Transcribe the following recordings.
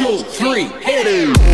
two, three, hit it.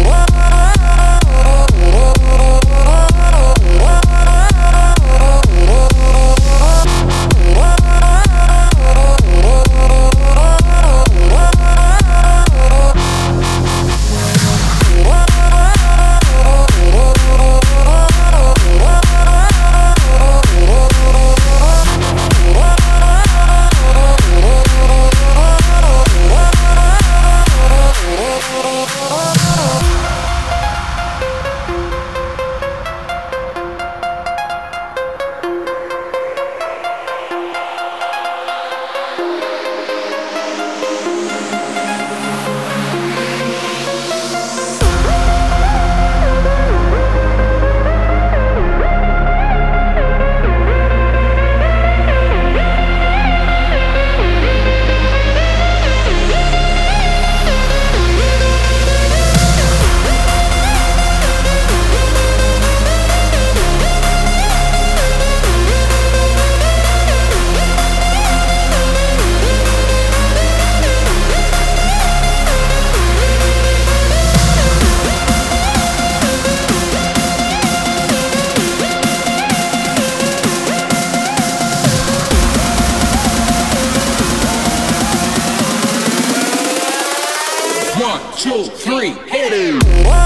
Two, three, hit it!